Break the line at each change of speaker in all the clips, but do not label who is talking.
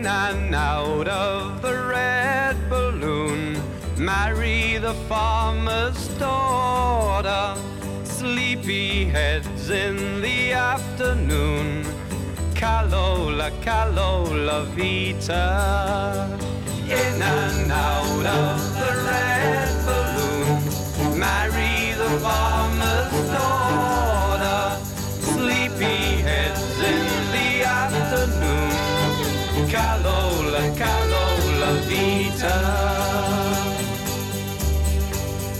in and out of the red balloon. Marry the farmer's daughter. Sleepy heads in the afternoon. Calola, Calola Vita. In and out of the red balloon. Marry the farmer's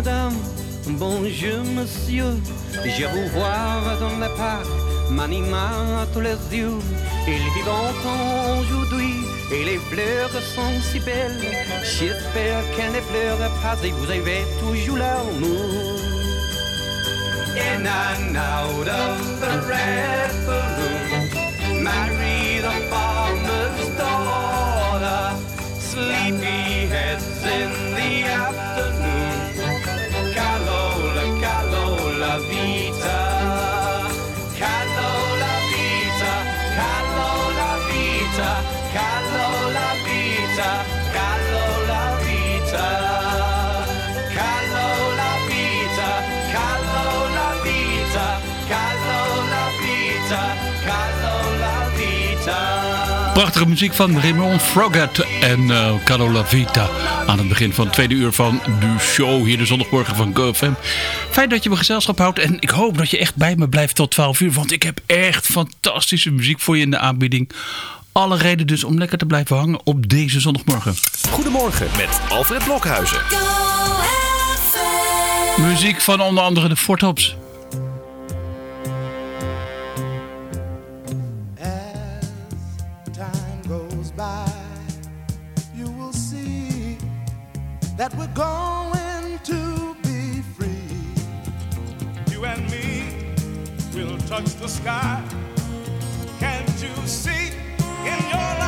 Madame, bonjour monsieur. Je vous vois dans le parc, m'anima tous les yeux. Il vit longtemps aujourd'hui et les fleurs sont si belles. J'espère qu'elles ne pleurent pas et vous avez toujours l'amour. In and out of
Prachtige muziek van Raymond Froggatt en eh Carola Vita. Aan het begin van het tweede uur van de show. Hier de zondagmorgen van GoFM. Fijn dat je me gezelschap houdt. En ik hoop dat je echt bij me blijft tot 12 uur. Want ik heb echt fantastische muziek voor je in de aanbieding. Alle reden dus om lekker te blijven hangen op deze zondagmorgen.
Goedemorgen met Alfred Blokhuizen.
Muziek van onder andere de Fort
that we're going to be free.
You and me will touch the sky. Can't you see in your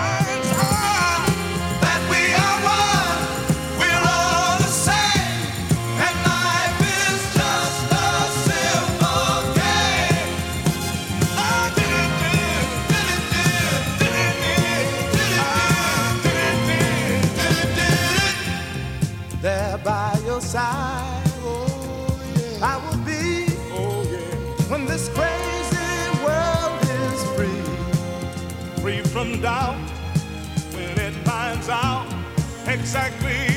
doubt when it finds out exactly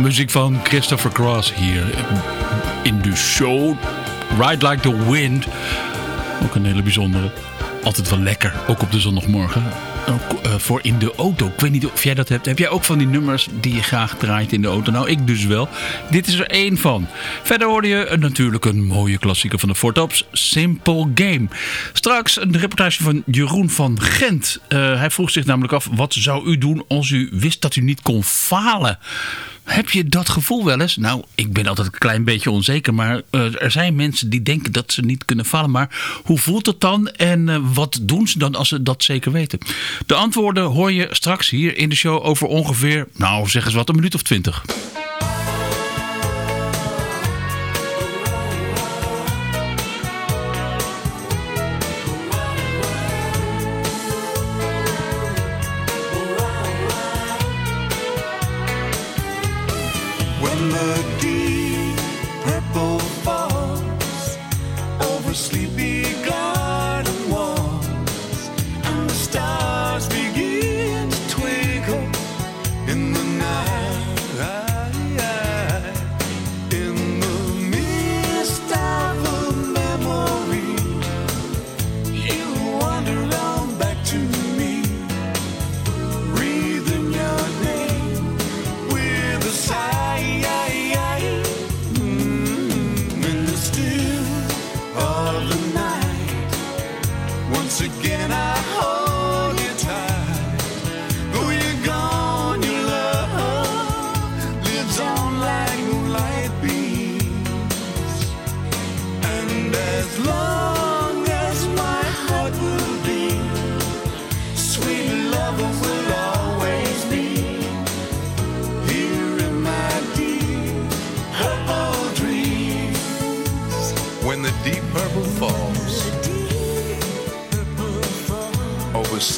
Muziek van Christopher Cross hier in de show. Ride Like the Wind. Ook een hele bijzondere. Altijd wel lekker, ook op de zondagmorgen. Ook uh, voor in de auto. Ik weet niet of jij dat hebt. Heb jij ook van die nummers die je graag draait in de auto? Nou, ik dus wel. Dit is er één van. Verder hoorde je natuurlijk een mooie klassieker van de Fortops. Simple Game. Straks een reportage van Jeroen van Gent. Uh, hij vroeg zich namelijk af, wat zou u doen als u wist dat u niet kon falen? Heb je dat gevoel wel eens? Nou, ik ben altijd een klein beetje onzeker. Maar uh, er zijn mensen die denken dat ze niet kunnen vallen. Maar hoe voelt het dan? En uh, wat doen ze dan als ze dat zeker weten? De antwoorden hoor je straks hier in de show over ongeveer, nou zeg eens wat, een minuut of twintig.
good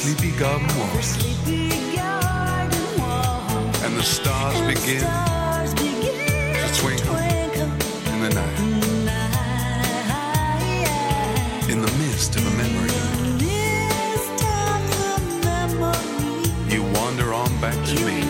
sleepy garden walls and the stars begin to twinkle in the night. in the mist of a memory. You wander on back to me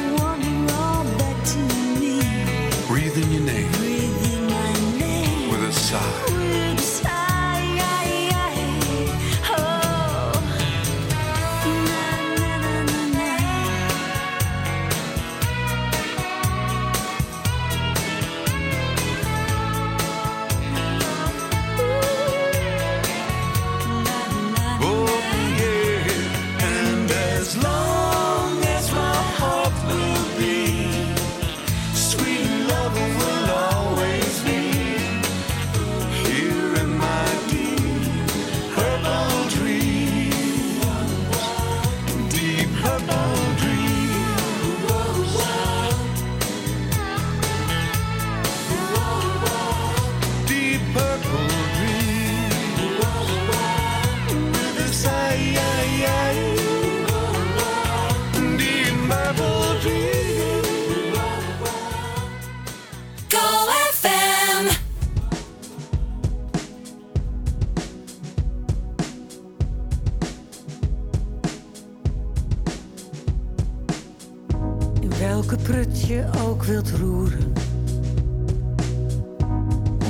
welke prut je ook wilt roeren.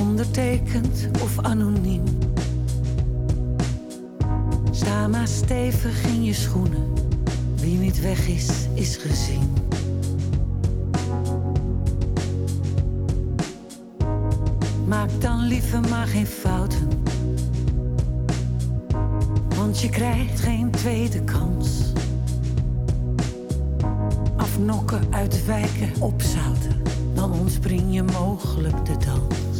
Ondertekend of anoniem. Sta maar stevig in je schoenen. Wie niet weg is, is gezien. Maak dan liever maar geen fouten. Want je krijgt geen tweede kans afnokken, uitwijken, opzouten, dan ontspring je mogelijk de dans.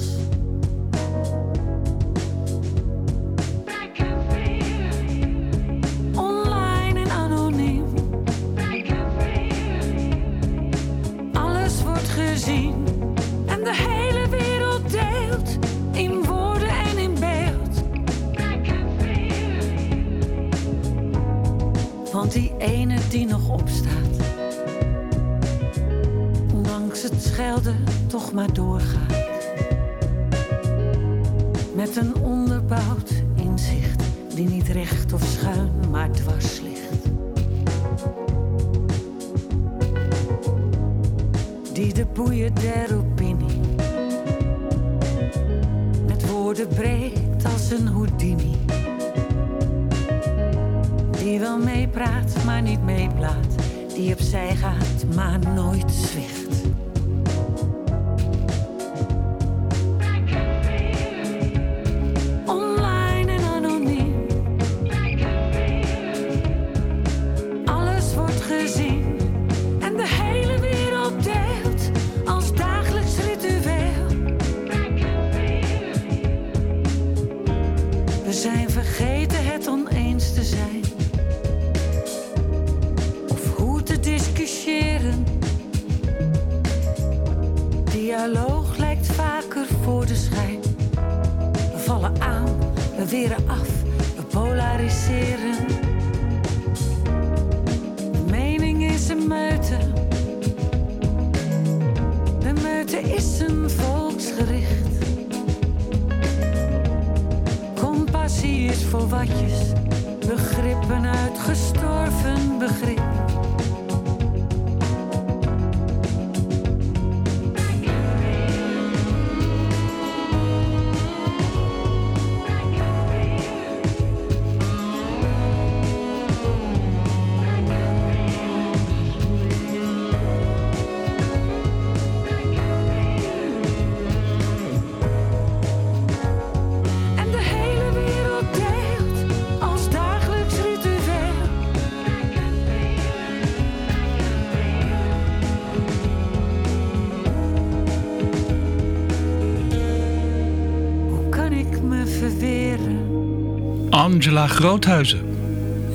Angela Groothuizen.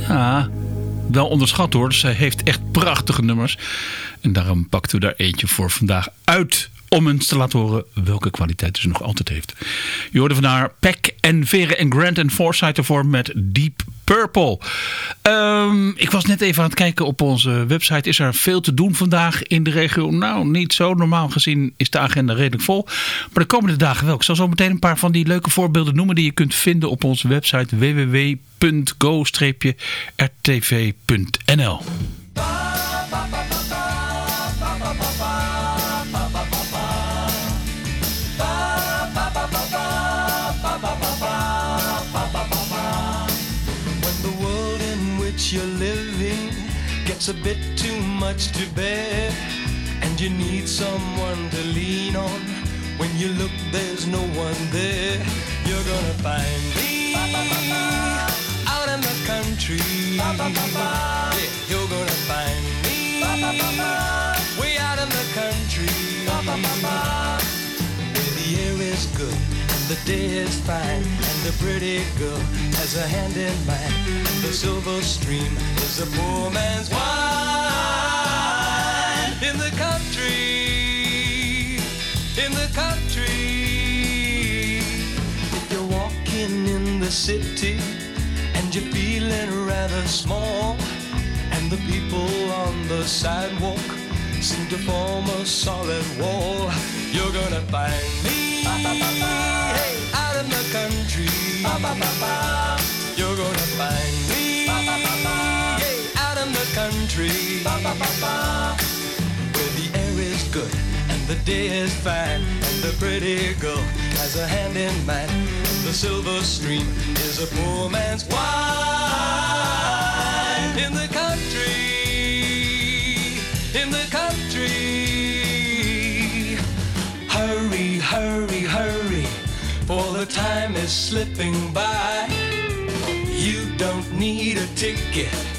Ja, wel onderschat hoor. Zij heeft echt prachtige nummers. En daarom pakten we daar eentje voor vandaag uit. Om eens te laten horen welke kwaliteiten ze nog altijd heeft. Je hoorde van haar Peck en Veren en Grant en Forsyth ervoor met Deep Purple. Ehm, ik was net even aan het kijken op onze website. Is er veel te doen vandaag in de regio? Nou, niet zo. Normaal gezien is de agenda redelijk vol. Maar de komende dagen wel. Ik zal zo meteen een paar van die leuke voorbeelden noemen die je kunt vinden op onze website www.go-rtv.nl.
gets a bit too much to bear, and you need someone to lean on, when you look, there's no one there. You're gonna find me out in the country. Yeah, you're gonna find me way out in the country. Where the air is good and the day is fine and the pretty girl has a hand in mine and the silver stream is a poor man's wine in the country in the country if you're walking in the city and you're feeling rather small and the people on the sidewalk seem to form a solid wall. You're gonna find me hey, out in the country. You're gonna find me hey, out in the country where the air is good and the day is fine and the pretty girl has a hand in mine and the silver stream is a poor man's wine. In the country in the country. Hurry hurry hurry for the time is slipping by. You don't need a ticket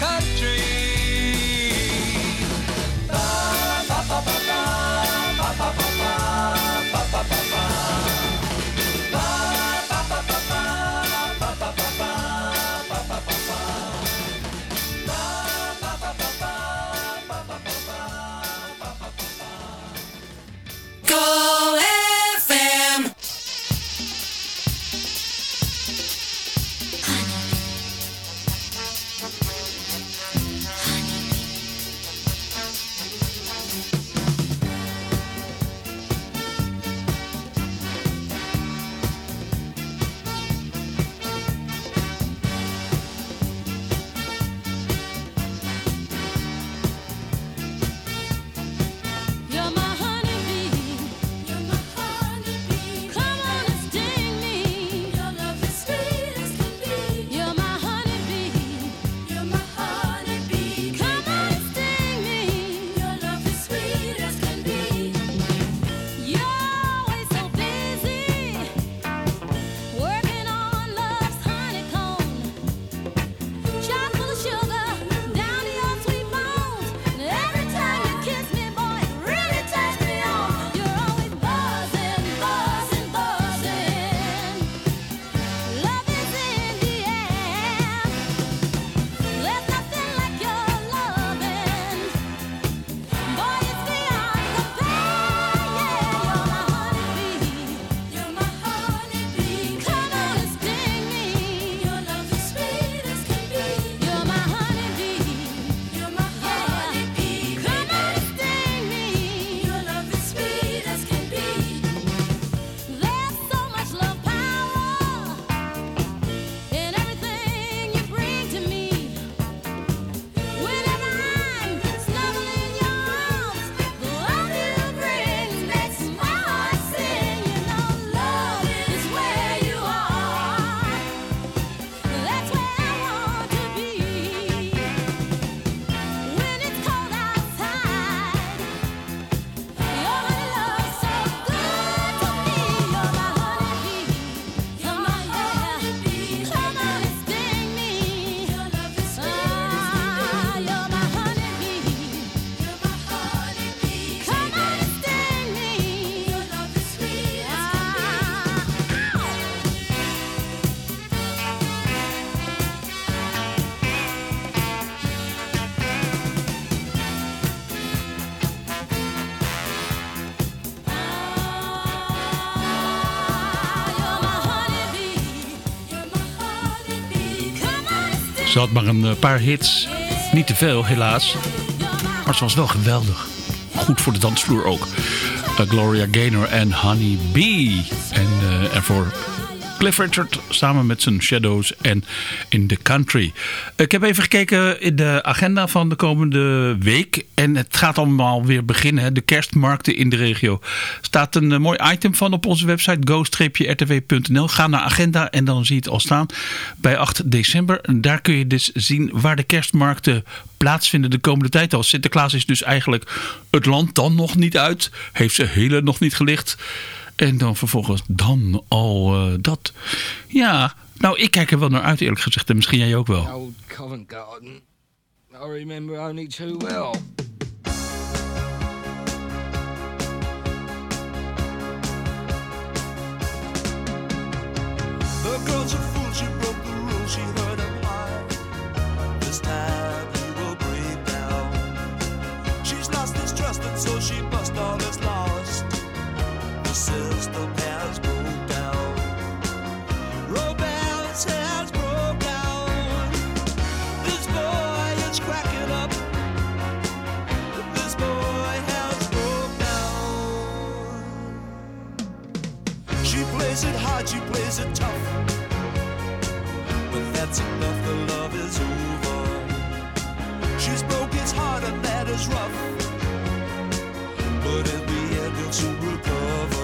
in
Ze had maar een eh, paar hits. Niet te veel, helaas. Maar ze was wel geweldig. Goed voor de dansvloer ook. Uh, Gloria Gaynor en Honey Bee. En ervoor Cliff Richard samen met zijn Shadows en In the Country. Ik heb even gekeken in de agenda van de komende week. En het gaat allemaal weer beginnen. De kerstmarkten in de regio. staat een mooi item van op onze website go-rtw.nl. Ga naar agenda en dan zie je het al staan. Bij 8 december. Daar kun je dus zien waar de kerstmarkten plaatsvinden de komende tijd al. Sinterklaas is dus eigenlijk het land dan nog niet uit. Heeft zijn hele nog niet gelicht. En dan vervolgens dan al uh, dat. Ja, nou ik kijk er wel naar uit eerlijk gezegd. En misschien jij ook wel.
Old Covent Garden. I remember only too well.
The girl's a fool, she broke the rules, she heard him high. This time he will break down. She's lost his trust, and so she rough. But in the end, he'll soon recover.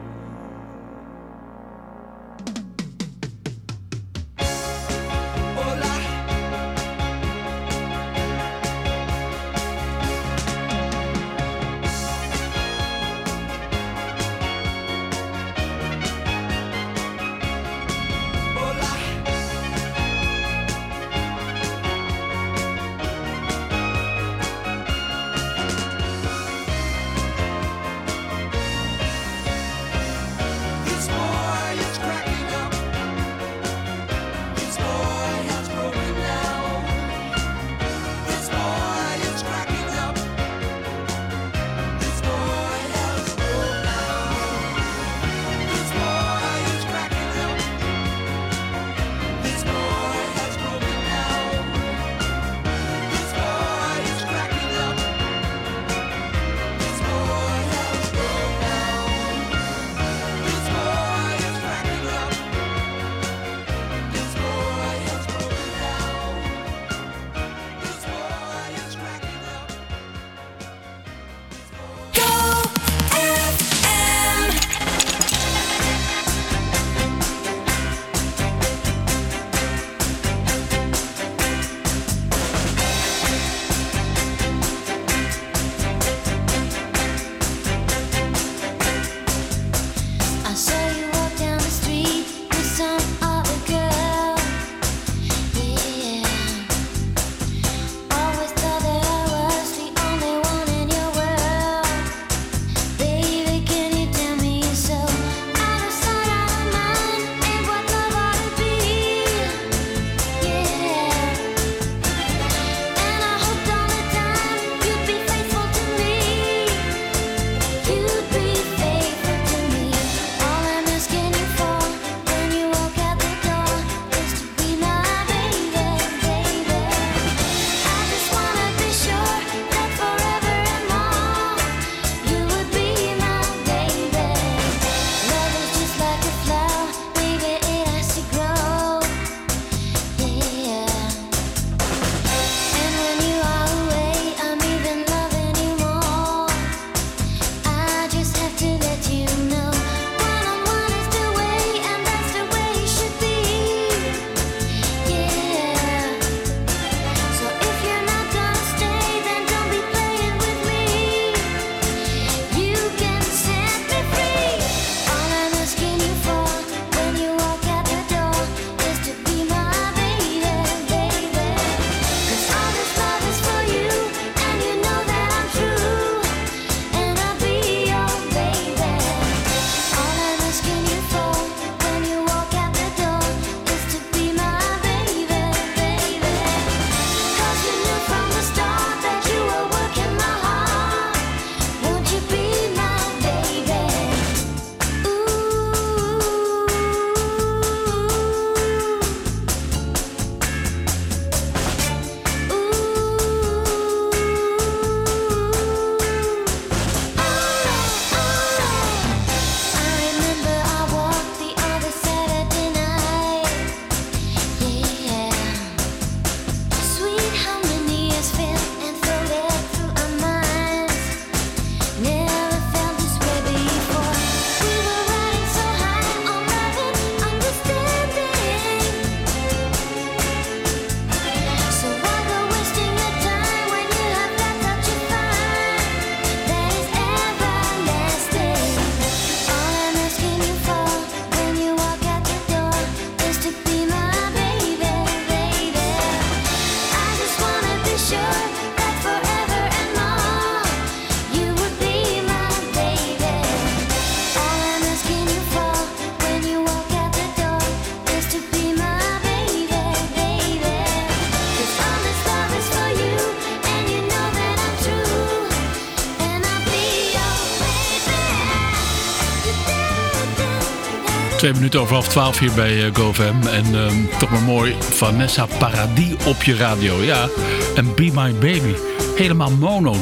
Twee minuten over half twaalf hier bij uh, GoFam. En ehm, toch maar mooi, Vanessa Paradis op je radio. Ja, en Be My Baby. Helemaal mono.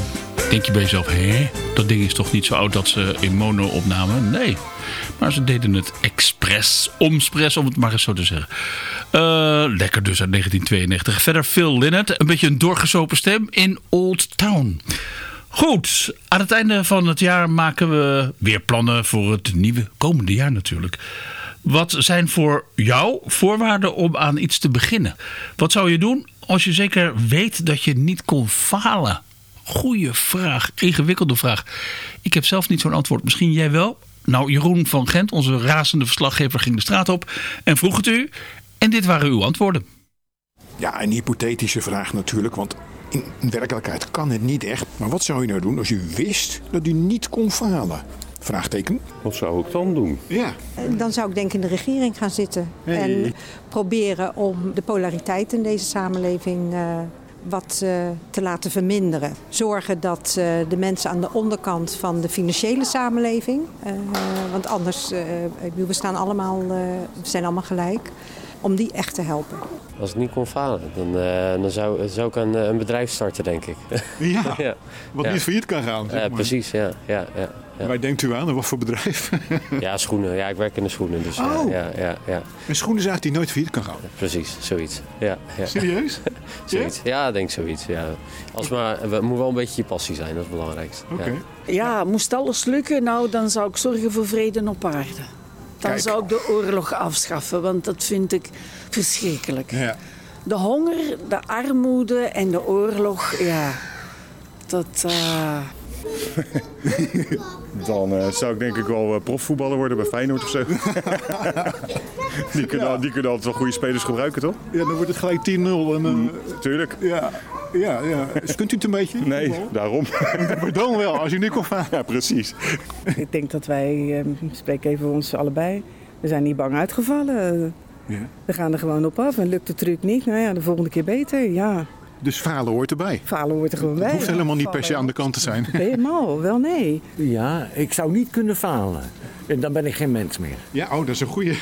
Denk je bij jezelf, hè? Dat ding is toch niet zo oud dat ze in mono opnamen? Nee. Maar ze deden het expres, omspres, om het maar eens zo te zeggen. Uh, lekker dus uit 1992. Verder Phil Lynott, een beetje een doorgesopen stem in Old Town. Goed, aan het einde van het jaar maken we weer plannen voor het nieuwe komende jaar natuurlijk. Wat zijn voor jou voorwaarden om aan iets te beginnen? Wat zou je doen als je zeker weet dat je niet kon falen? Goeie vraag, ingewikkelde vraag. Ik heb zelf niet zo'n antwoord. Misschien jij wel? Nou, Jeroen van Gent, onze razende verslaggever, ging de straat op en vroeg het u. En dit waren uw antwoorden.
Ja, een hypothetische vraag natuurlijk, want in werkelijkheid kan het niet echt. Maar wat zou je nou doen als u wist dat u niet kon falen? Vraagteken.
Wat zou ik dan doen?
Ja.
Dan zou ik denk in de regering gaan zitten. En proberen om de polariteit in deze samenleving uh, wat uh, te laten verminderen. Zorgen dat uh, de mensen aan de onderkant van de financiële samenleving... want anders, we staan allemaal, we zijn allemaal gelijk om die echt te helpen.
Als ik niet kon falen, dan, uh, dan zou, zou ik een, een, bedrijf starten, denk ik.
Ja, ja. wat ja. niet failliet kan gaan.
Zeg maar. precies, ja. ja, ja, ja.
Waar denkt u aan? Wat voor bedrijf?
ja, schoenen. Ja, ik werk in de schoenen. Dus,
oh.
ja, ja, ja.
Een schoenenzaak die nooit failliet kan gaan?
Precies, zoiets. Ja, ja.
Serieus?
zoiets. Ja, ik denk zoiets. Ja. Als maar, het moet wel een beetje je passie zijn, dat is het belangrijkste.
Oké. Okay.
Ja. moest alles lukken, nou dan zou ik zorgen voor vrede op aarde. Dan Kijk. zou ik de oorlog afschaffen, want dat vind ik verschrikkelijk.
Ja.
De honger, de armoede en de oorlog, ja, dat... Uh...
Dan uh, zou ik denk ik wel uh, profvoetballer worden bij Feyenoord of zo. die, kunnen, ja. die kunnen altijd wel goede spelers gebruiken, toch?
Ja, dan wordt het gelijk 10-0. En,
mm, tuurlijk.
Ja, ja, ja. Dus kunt u het een beetje?
Nee, daarom.
maar dan wel, als u nu kon gaan.
Ja, precies.
Ik denk dat wij, uh, ik spreek even voor ons allebei, we zijn niet bang uitgevallen.
Ja.
We gaan er gewoon op af en lukt de truc niet, nou ja, de volgende keer beter, ja.
Dus falen hoort erbij?
Falen hoort er gewoon bij.
Het hoeft helemaal niet per se aan de kant te zijn.
Helemaal, wel nee.
Ja, ik zou niet kunnen falen. En dan ben ik geen mens meer.
Ja, oh, dat is een goede.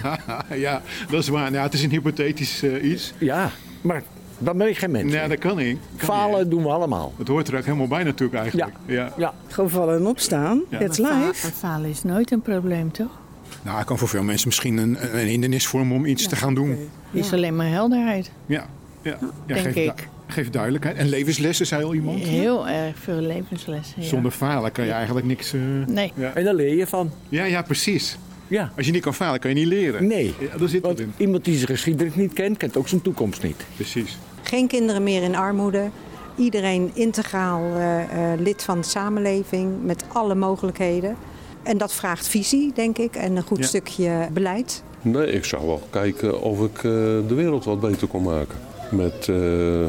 ja, dat is waar. Nou, het is een hypothetisch uh, iets.
Ja, maar dan ben ik geen mens.
Ja, dat kan niet. Kan
Falen
niet.
doen we allemaal.
Het hoort er ook helemaal bij natuurlijk eigenlijk.
Ja.
ja.
ja.
Gewoon vallen en opstaan.
Ja.
It's
maar
life.
Fa falen is nooit een probleem, toch?
Nou, het kan voor veel mensen misschien een, een hindernis vormen om iets
ja.
te gaan doen.
Is alleen maar helderheid.
Ja, ja. ja
denk
geef,
ik.
geef duidelijkheid. En levenslessen, zei al iemand?
Heel erg veel levenslessen.
Zonder falen kan je eigenlijk niks... Uh,
nee.
Ja. En daar leer je van.
Ja, ja, precies.
Ja.
Als je niet kan falen, kan je niet leren.
Nee.
Ja, daar zit
Want
in.
iemand die zijn geschiedenis niet kent, kent ook zijn toekomst niet.
Precies.
Geen kinderen meer in armoede. Iedereen integraal uh, uh, lid van de samenleving met alle mogelijkheden. En dat vraagt visie, denk ik, en een goed
Ja.
stukje beleid.
Nee, ik zou wel kijken of ik eh, de wereld wat beter kon maken. Met eh,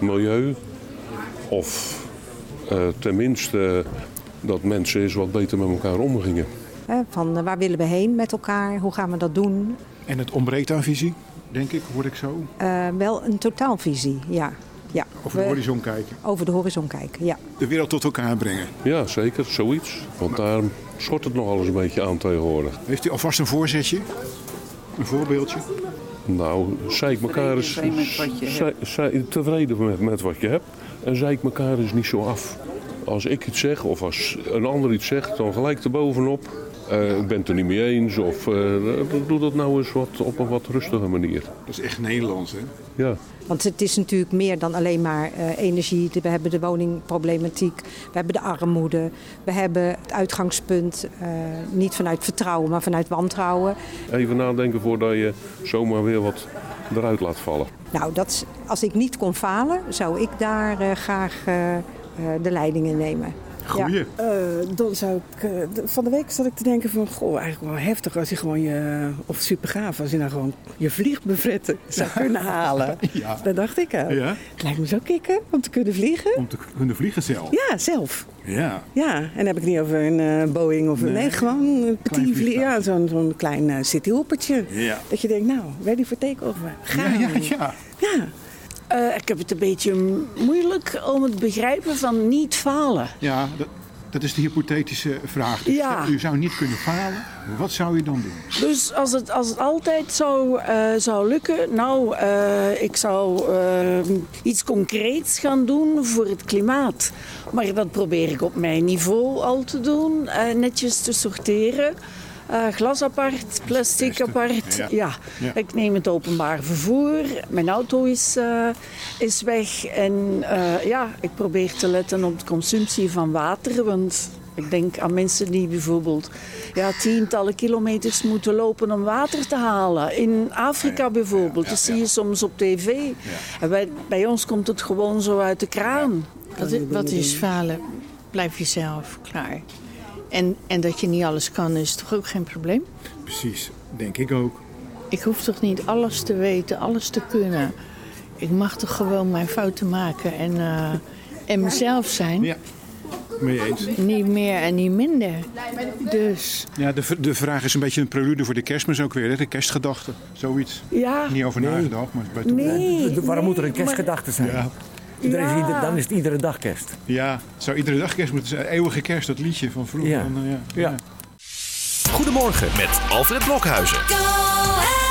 milieu. Of eh, tenminste dat mensen eens wat beter met elkaar omgingen.
Hè, van uh, waar willen we heen met elkaar? Hoe gaan we dat doen?
En het ontbreekt aan visie, denk ik, hoor ik zo.
Uh, wel een totaalvisie, ja. ja.
Over de
We-
horizon kijken.
Over de horizon kijken, ja.
De wereld tot elkaar brengen.
Ja, zeker, zoiets. Want daar schort het nog alles een beetje aan tegenwoordig.
Heeft u alvast een voorzetje? Een voorbeeldje?
Nou, zeik elkaar eens tevreden met, met wat je hebt. En zeik elkaar eens niet zo af. Als ik iets zeg of als een ander iets zegt, dan gelijk erbovenop. Eh ik ben het er niet mee eens. Of eh, doe dat nou eens wat, op een wat rustige manier.
Dat is echt Nederlands, hè?
Ja.
Want het is natuurlijk meer dan alleen maar uh, energie. We hebben de woningproblematiek, we hebben de armoede, we hebben het uitgangspunt uh, niet vanuit vertrouwen, maar vanuit wantrouwen.
Even nadenken voordat je zomaar weer wat eruit laat vallen.
Nou, dat, is- als ik niet kon falen, zou ik daar uh, graag uh, de leiding in
Goeie.
Uh, dan zou ik, uh, de- van de week zat ik te denken van, goh, eigenlijk wel heftig als je gewoon je, of super gaaf, als je nou gewoon je vliegbevretten zou kunnen halen.
Ja.
Dat dacht ik al.
Ja?
Het lijkt me zo kicken om te kunnen vliegen.
Om te kunnen vliegen zelf.
Ja, zelf.
Ja.
Ja, en dan heb ik niet over een eh, Boeing of een...
Nee.
Nee, gewoon een petit vlieg.
vliegtuig.
Ja, zo'n zo'n klein cityhoppertje.
Ja.
Dat je denkt, nou, ready for take-off.
Ja,
Gaan.
ja, ja.
Ja.
Uh, ik heb het een beetje moeilijk om het begrijpen van niet falen.
Ja, dat, Dat is de hypothetische vraag. Dus
Ja.
U zou niet kunnen falen. Wat zou u dan doen?
Dus als het, als het altijd zou, eh, zou lukken, nou, eh, ik zou eh, iets concreets gaan doen voor het klimaat. Maar dat probeer ik op mijn niveau al te doen, eh, netjes te sorteren. Eh, glas apart, plastic apart.
Ja.
Ja.
Ja.
ik neem het openbaar vervoer. Mijn auto is, eh, is weg. En eh, ja, ik probeer te letten op de consumptie van water. Want ik denk aan mensen die bijvoorbeeld ja, tientallen kilometers moeten lopen om water te halen. In Afrika bijvoorbeeld, dat zie je soms op tv. En bij, bij ons komt het gewoon zo uit de kraan.
Wat, wat is falen? Blijf jezelf klaar. En, en dat je niet alles kan is toch ook geen probleem?
Precies, denk ik ook.
Ik hoef toch niet alles te weten, alles te kunnen. Ik mag toch gewoon mijn fouten maken en, eh, en mezelf zijn.
Ja, mee eens.
Niet meer en niet minder. Dus
Ja, de, de vraag is een beetje een prelude voor de kerstmis ook weer. Hè? De kerstgedachte, zoiets.
Ja.
Niet over nagedacht, maar bij
Nee,
Waarom moet er een
maar-
kerstgedachte zijn?
Ja.
Dan, is
Ja.
ieder- dan is het iedere dag kerst.
Ja, het zou iedere dag kerst moeten zijn. Eeuwige kerst, dat liedje van vroeger.
Ja.
Dan, eh, ja.
Ja.
Goedemorgen met Alfred Blokhuizen.
Ik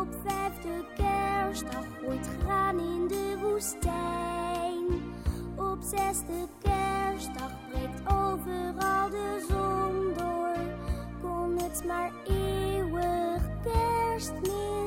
Op
vijfde kerstdag gooit graan in de woestijn. Op zesde kerstdag breekt overal de zon door. Kon het maar eeuwig kerstmis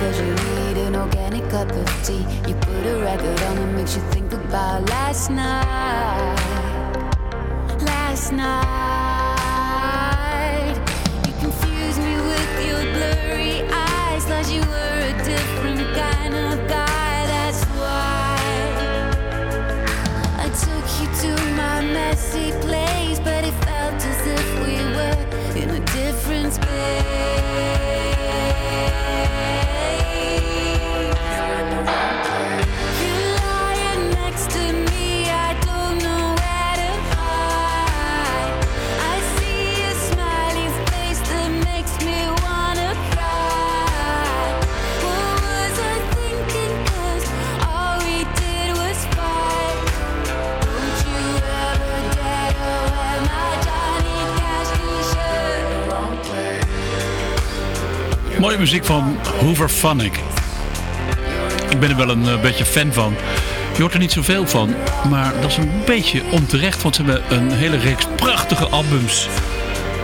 cause you need an organic cup of tea. You put a record on that makes you think about last night. Last night.
Muziek van Hoover Phonic. Ik ben er wel een eh, beetje fan van. Je hoort er niet zoveel van, maar dat is een beetje onterecht. Want ze hebben een hele reeks prachtige albums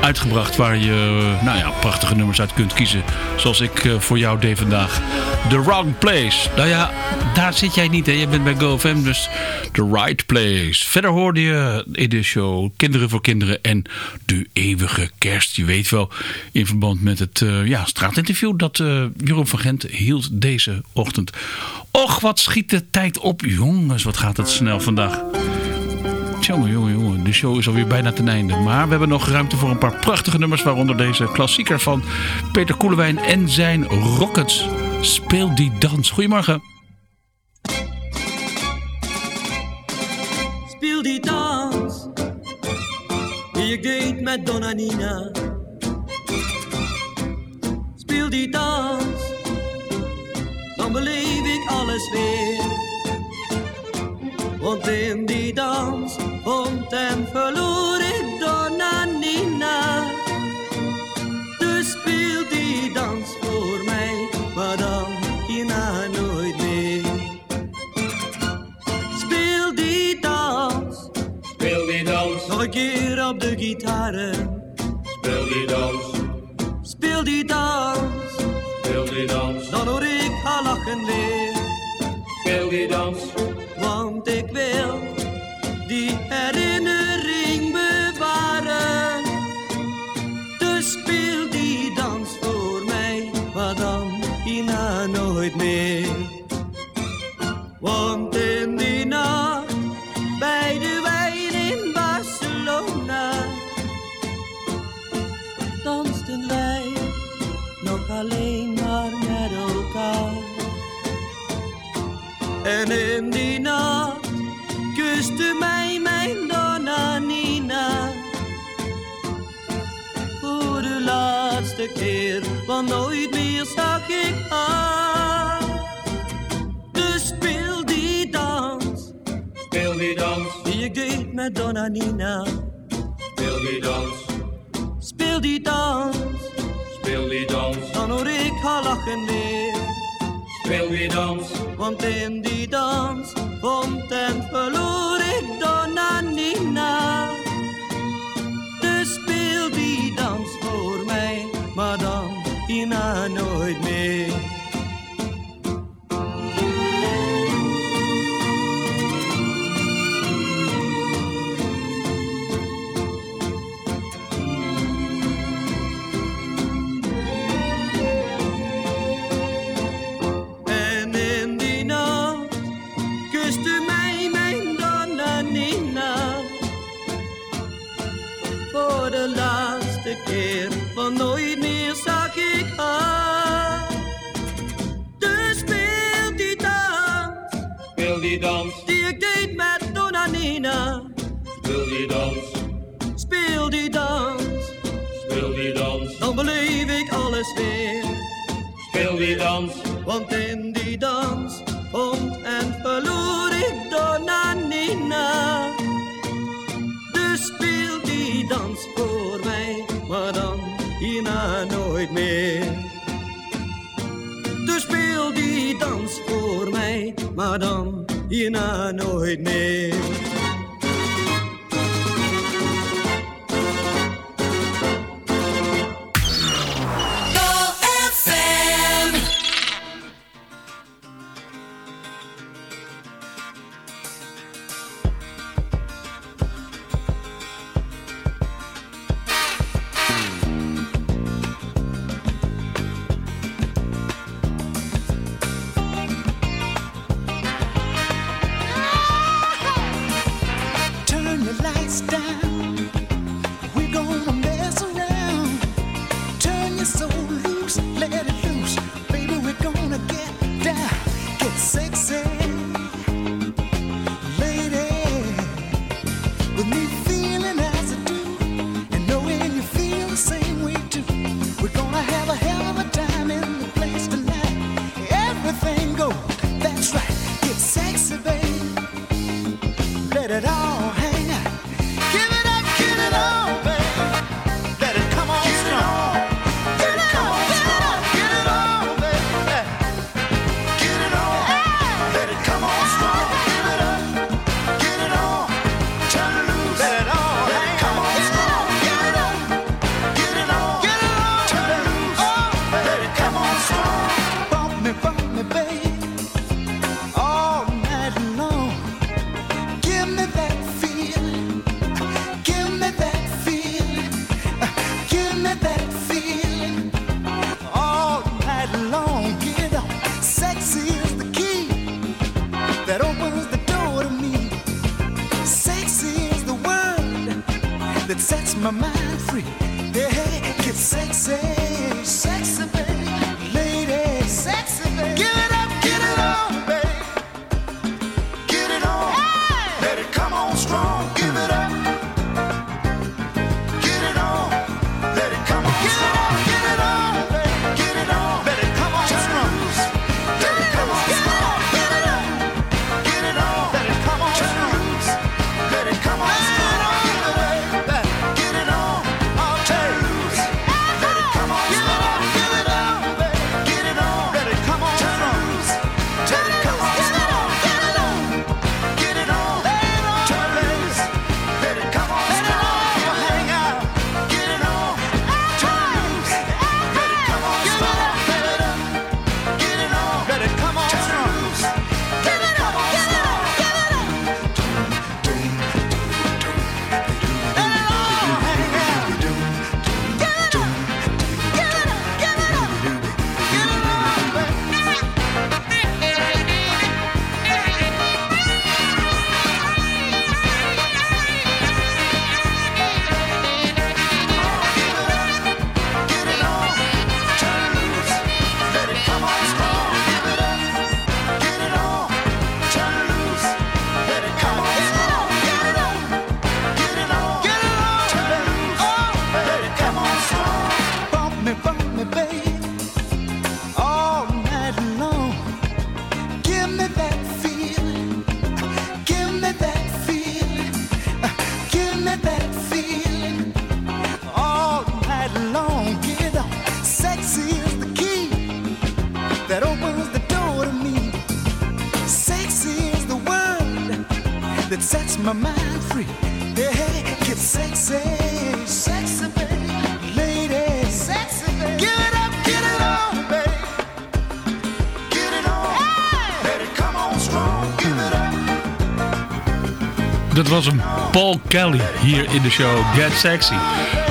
uitgebracht... waar je eh, nou ja, prachtige nummers uit kunt kiezen. Zoals ik eh, voor jou deed vandaag. The Wrong Place. Nou ja, daar zit jij niet. Hè? Je bent bij GoFM, dus The Right Place. Verder hoorde je in de show Kinderen voor Kinderen en De Eeuwige Kerst. Je weet wel, in verband met het eh, ja, straatinterview... dat eh, Jeroen van Gent hield deze ochtend. Och, wat schiet de tijd op. Jongens, wat gaat het snel vandaag. Jongen, jongen, jongen. De show is alweer bijna ten einde. Maar we hebben nog ruimte voor een paar prachtige nummers. Waaronder deze klassieker van Peter Koelewijn en zijn Rockets. Speel die dans. Goedemorgen.
Speel die dans die ik deed met Donna Nina. Speel die dans, dan beleef ik alles weer. Want in die dans vond en verloor ik Donna Nina. Dus speel die dans voor mij, maar dan hierna nooit meer. Speel die dans. Speel die dans. Nog een keer op de gitaren. Speel die dans. Speel die dans. Speel die dans. Dan hoor ik haar lachen weer. Speel die dans. Want ik wil herinnering bewaren. Dus speel die dans voor mij, maar dan hierna nooit meer. Want laatste keer, want nooit meer zag ik haar. Dus speel die dans, speel die dans, die ik deed met Donna Nina. Speel die dans, speel die dans, speel die dans, dan hoor ik haar lachen weer. Speel die dans,
want in die dans vond en verloor ik Donna Nina.
annoyed me
Want in die dans vond en verloor ik Donna Nina. Dus speel die dans voor mij, maar dan hierna nooit meer. Dus speel die dans voor mij, maar dan hierna nooit meer.
Was een Paul Kelly hier in de show Get Sexy.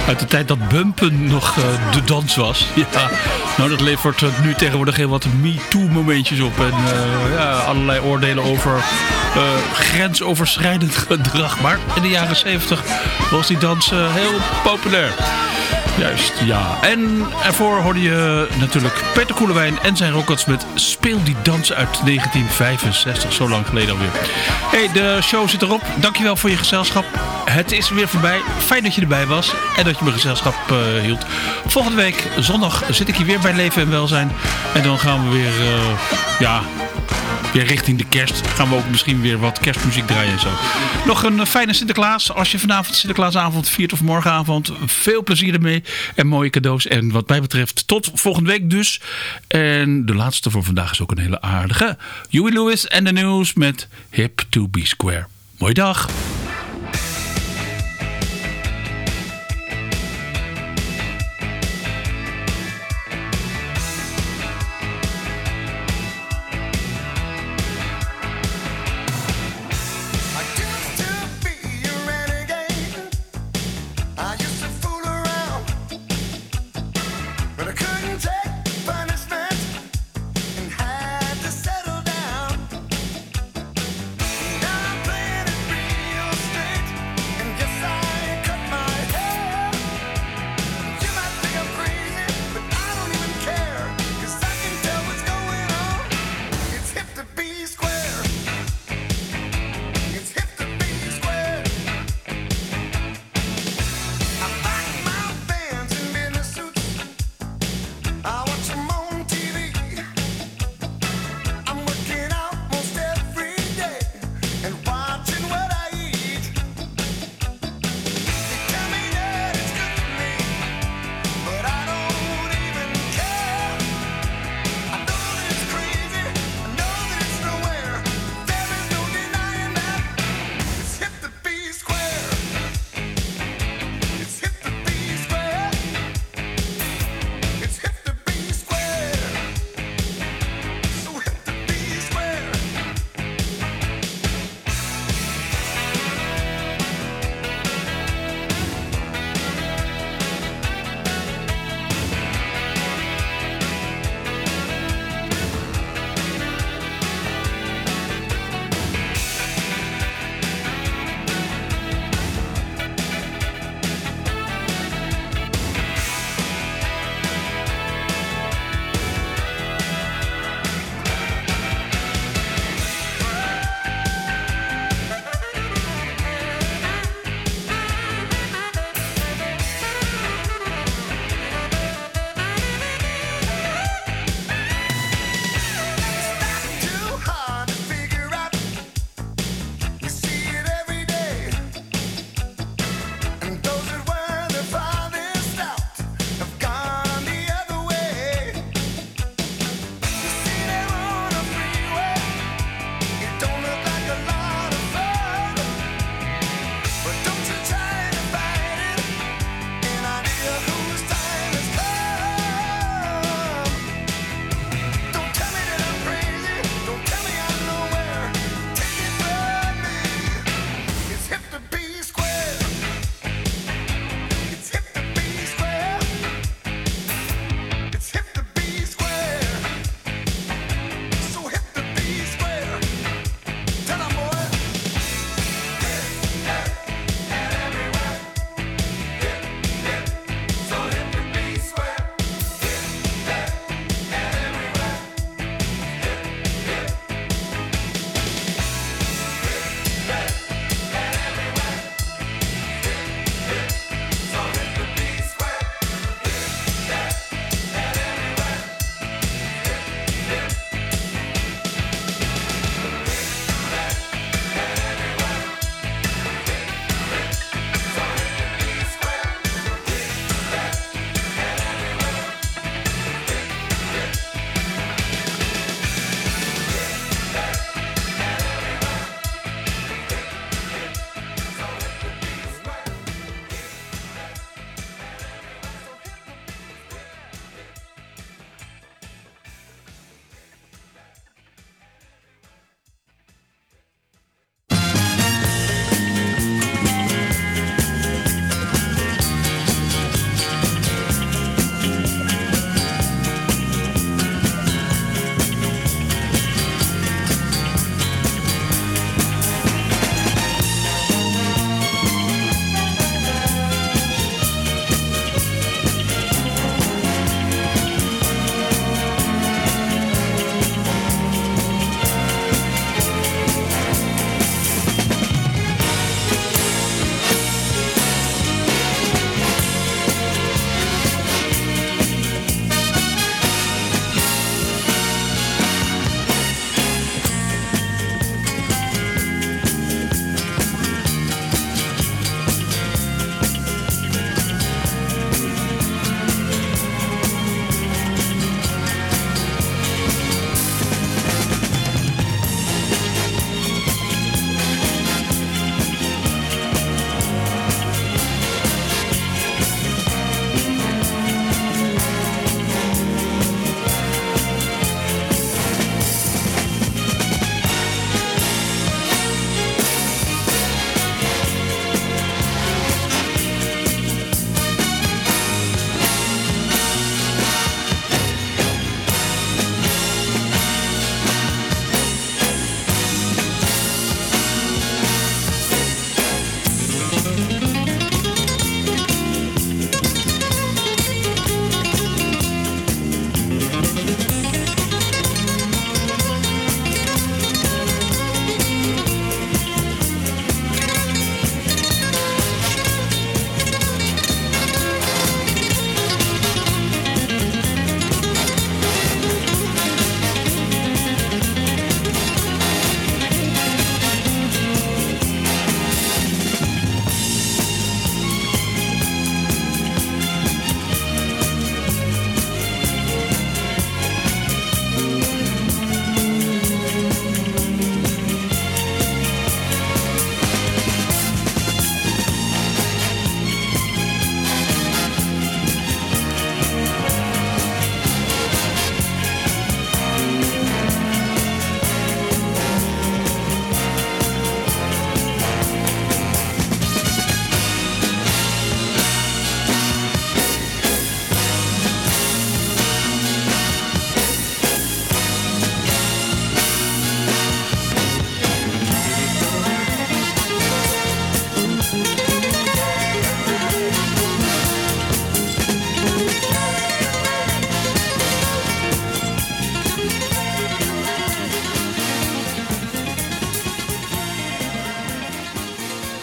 Uit de tijd dat bumpen nog eh, de dans was. Ja, nou dat levert eh, nu tegenwoordig heel wat me-too momentjes op. En eh, ja, allerlei oordelen over grensoverschrijdend gedrag. Maar in de jaren 70 was die dans heel populair. Juist, ja. En ervoor hoorde je natuurlijk Peter Koelewijn en zijn Rockets met Speel die dans uit 1965. Zo lang geleden alweer. hey, de show zit erop. Dankjewel voor je gezelschap. Het is weer voorbij. Fijn dat je erbij was en dat je me gezelschap eh, hield. Volgende week, zondag, zit ik hier weer bij Leven en Welzijn. En dan gaan we weer, eh, ja, weer richting de kerst. Gaan we ook misschien weer wat kerstmuziek draaien en zo. Nog een eh, fijne Sinterklaas. Als je vanavond Sinterklaasavond viert of morgenavond. Veel plezier ermee. En mooie cadeaus. En wat mij betreft tot volgende week dus. En de laatste voor vandaag is ook een hele aardige. Huey Lewis en de nieuws met Hip to be Square. Mooie dag.